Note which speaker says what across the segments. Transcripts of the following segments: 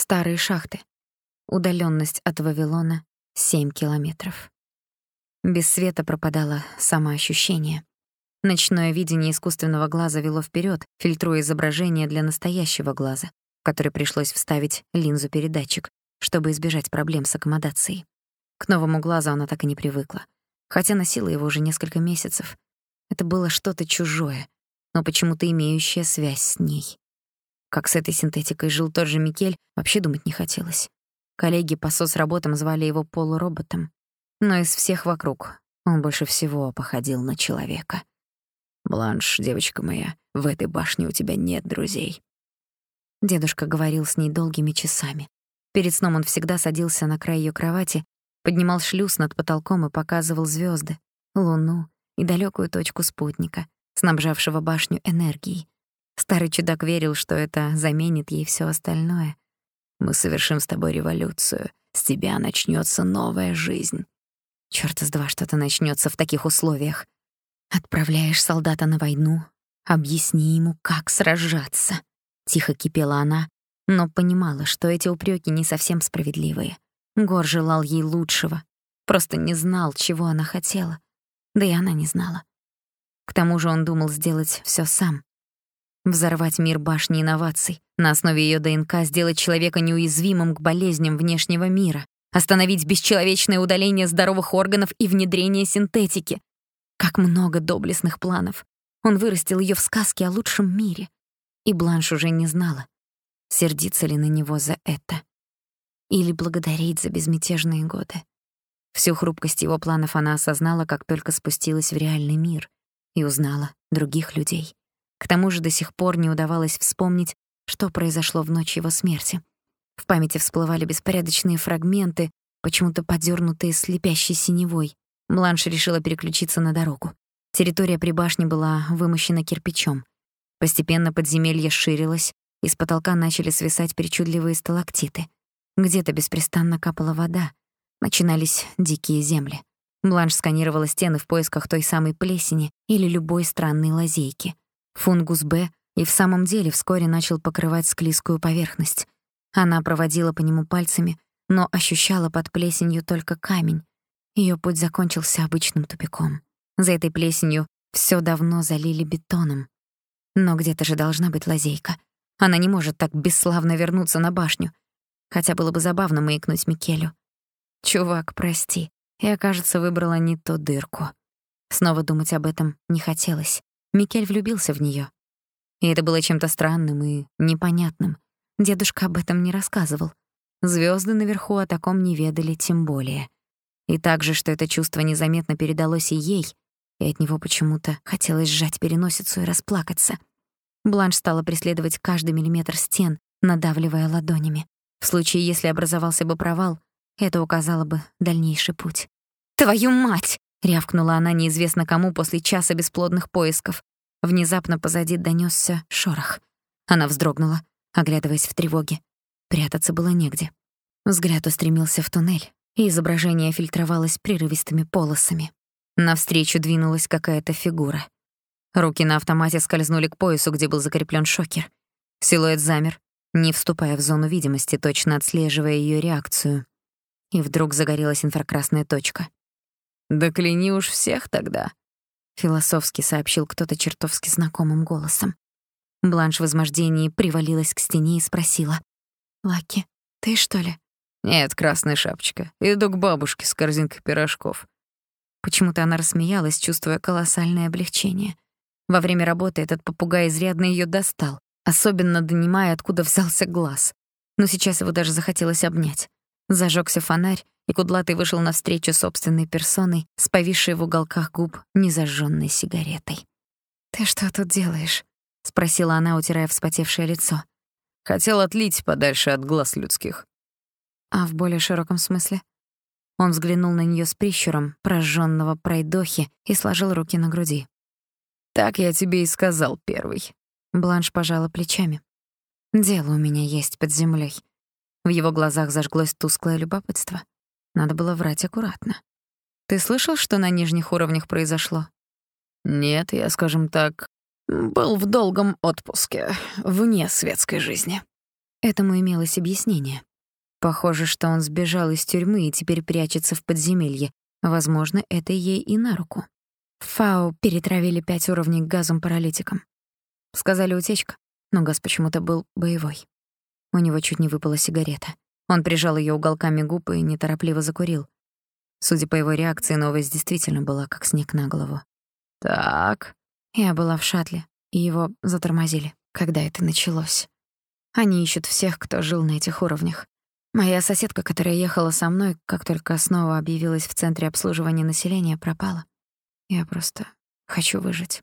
Speaker 1: Старые шахты. Удаленность от Вавилона — 7 километров. Без света пропадало самоощущение. Ночное видение искусственного глаза вело вперед, фильтруя изображение для настоящего глаза, в который пришлось вставить линзу-передатчик, чтобы избежать проблем с аккомодацией. К новому глазу она так и не привыкла, хотя носила его уже несколько месяцев. Это было что-то чужое, но почему-то имеющее связь с ней. Как с этой синтетикой жил тот же Микель, вообще думать не хотелось. Коллеги по соцработам звали его полуроботом, но из всех вокруг он больше всего походил на человека.
Speaker 2: «Бланш, девочка моя, в этой башне у тебя нет друзей».
Speaker 1: Дедушка говорил с ней долгими часами. Перед сном он всегда садился на край её кровати, поднимал шлюз над потолком и показывал звёзды, луну и далёкую точку спутника, снабжавшего башню энергией. Старый чудак верил, что это заменит ей всё остальное.
Speaker 2: «Мы совершим с тобой революцию. С тебя начнётся новая жизнь».
Speaker 1: Чёрт с два что-то начнётся в таких условиях. Отправляешь солдата на войну, объясни ему, как сражаться. Тихо кипела она, но понимала, что эти упреки не совсем справедливые. Гор желал ей лучшего, просто не знал, чего она хотела. Да и она не знала. К тому же он думал сделать всё сам. Взорвать мир башни инноваций, на основе её ДНК сделать человека неуязвимым к болезням внешнего мира, остановить бесчеловечное удаление здоровых органов и внедрение синтетики, как много доблестных планов. Он вырастил ее в сказке о лучшем мире. И Бланш уже не знала, сердиться ли на него за это или благодарить за безмятежные годы. Всю хрупкость его планов она осознала, как только спустилась в реальный мир и узнала других людей. К тому же до сих пор не удавалось вспомнить, что произошло в ночь его смерти. В памяти всплывали беспорядочные фрагменты, почему-то подернутые слепящей синевой. Бланш решила переключиться на дорогу. Территория при башне была вымощена кирпичом. Постепенно подземелье ширилось, из потолка начали свисать причудливые сталактиты. Где-то беспрестанно капала вода. Начинались дикие земли. Бланш сканировала стены в поисках той самой плесени или любой странной лазейки. Фунгус Б и в самом деле вскоре начал покрывать склизкую поверхность. Она проводила по нему пальцами, но ощущала под плесенью только камень, Её путь закончился обычным тупиком. За этой плесенью всё давно залили бетоном. Но где-то же должна быть лазейка. Она не может так бесславно вернуться на башню. Хотя было бы забавно маякнуть Микелю. «Чувак, прости, я, кажется, выбрала не ту дырку». Снова думать об этом не хотелось. Микель влюбился в неё. И это было чем-то странным и непонятным. Дедушка об этом не рассказывал. Звёзды наверху о таком не ведали тем более. И также, что это чувство незаметно передалось и ей, и от него почему-то хотелось сжать переносицу и расплакаться. Бланш стала преследовать каждый миллиметр стен, надавливая ладонями. В случае, если образовался бы провал, это указало бы дальнейший путь. «Твою мать!» — рявкнула она неизвестно кому после часа бесплодных поисков. Внезапно позади донёсся шорох. Она вздрогнула, оглядываясь в тревоге. Прятаться было негде. Взгляд устремился в туннель, и изображение фильтровалось прерывистыми полосами. Навстречу двинулась какая-то фигура. Руки на автомате скользнули к поясу, где был закреплен шокер. Силуэт замер, не вступая в зону видимости, точно отслеживая ее реакцию. И вдруг загорелась инфракрасная точка.
Speaker 2: «Да кляни уж всех тогда», —
Speaker 1: философски сообщил кто-то чертовски знакомым голосом. Бланш в возмождении привалилась к стене и спросила. «Лаки, ты что ли?»
Speaker 2: «Нет, красная шапочка. Иду к бабушке с корзинкой пирожков».
Speaker 1: Почему-то она рассмеялась, чувствуя колоссальное облегчение. Во время работы этот попугай изрядно её достал, особенно донимая, откуда взялся глаз. Но сейчас его даже захотелось обнять. Зажёгся фонарь, и Кудлатый вышел навстречу собственной персоной с повисшей в уголках губ незажжённой сигаретой. «Ты что тут делаешь?» — спросила она, утирая вспотевшее лицо.
Speaker 2: «Хотел отлить подальше от глаз людских.
Speaker 1: А в более широком смысле? Он взглянул на неё с прищуром прожжённого пройдохи и сложил руки на груди.
Speaker 2: «Так я тебе и сказал первый».
Speaker 1: Бланш пожала плечами. «Дело у меня есть под землёй». В его глазах зажглось тусклое любопытство. Надо было врать аккуратно. «Ты слышал, что на нижних уровнях произошло?»
Speaker 2: «Нет, я, скажем так, был в долгом отпуске, вне светской жизни».
Speaker 1: Этому имелось объяснение. Похоже, что он сбежал из тюрьмы и теперь прячется в подземелье. Возможно, это ей и на руку. Фау перетравили пять уровней газом-паралитиком. Сказали утечка, но газ почему-то был боевой. У него чуть не выпала сигарета. Он прижал ее уголками губ и неторопливо закурил. Судя по его реакции, новость действительно была как снег на голову.
Speaker 2: «Так...»
Speaker 1: Я была в шаттле, и его затормозили, когда это началось. Они ищут всех, кто жил на этих уровнях. Моя соседка, которая ехала со мной, как только снова объявилась в центре обслуживания населения, пропала. Я просто хочу выжить.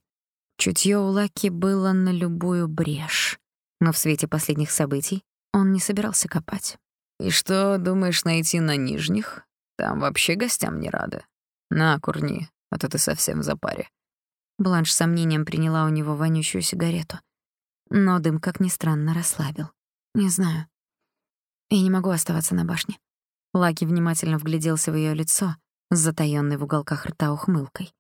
Speaker 1: Чутье у Лаки было на любую брешь, но в свете последних событий он не собирался копать.
Speaker 2: «И что, думаешь найти на нижних? Там вообще гостям не рады. На, курни, а то ты совсем в запаре».
Speaker 1: Бланш с сомнением приняла у него вонючую сигарету. Но дым, как ни странно, расслабил. Не знаю. Я не могу оставаться на башне. Лаки внимательно вгляделся в ее лицо, с затаённой в уголках рта ухмылкой.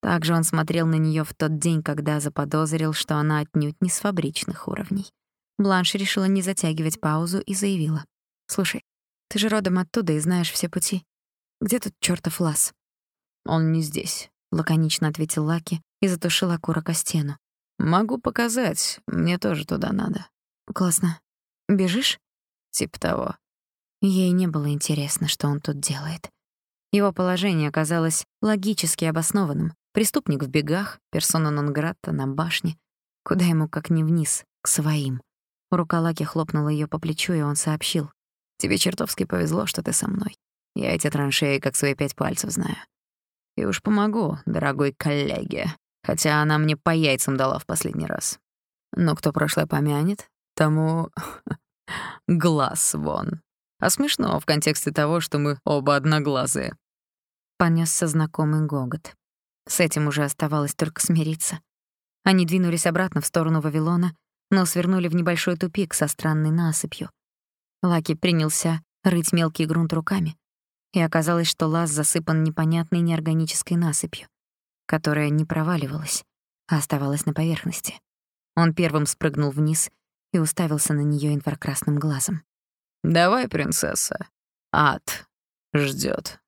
Speaker 1: Также он смотрел на нее в тот день, когда заподозрил, что она отнюдь не с фабричных уровней. Бланш решила не затягивать паузу и заявила. «Слушай, ты же родом оттуда и знаешь все пути. Где тут чёртов лаз?»
Speaker 2: «Он не здесь», —
Speaker 1: лаконично ответил Лаки и затушил окурок о стену.
Speaker 2: «Могу показать. Мне тоже туда надо».
Speaker 1: «Классно. Бежишь?»
Speaker 2: «Типа того».
Speaker 1: Ей не было интересно, что он тут делает. Его положение оказалось логически обоснованным. Преступник в бегах, персона нон-гратта на башне. Куда ему как не вниз, к своим. Рука Лаки хлопнула её по плечу, и он сообщил.
Speaker 2: «Тебе чертовски повезло, что ты со мной. Я эти траншеи как свои пять пальцев знаю. И уж помогу, дорогой коллеге, хотя она мне по яйцам дала в последний раз. Но кто прошлое помянет, тому глаз вон. А смешно в контексте того, что мы оба одноглазые.
Speaker 1: Понесся знакомый гогот. С этим уже оставалось только смириться. Они двинулись обратно в сторону Вавилона, но свернули в небольшой тупик со странной насыпью. Лаки принялся рыть мелкий грунт руками, и оказалось, что лаз засыпан непонятной неорганической насыпью, которая не проваливалась, а оставалась на поверхности. Он первым спрыгнул вниз и уставился на неё инфракрасным глазом.
Speaker 2: «Давай, принцесса, ад ждёт».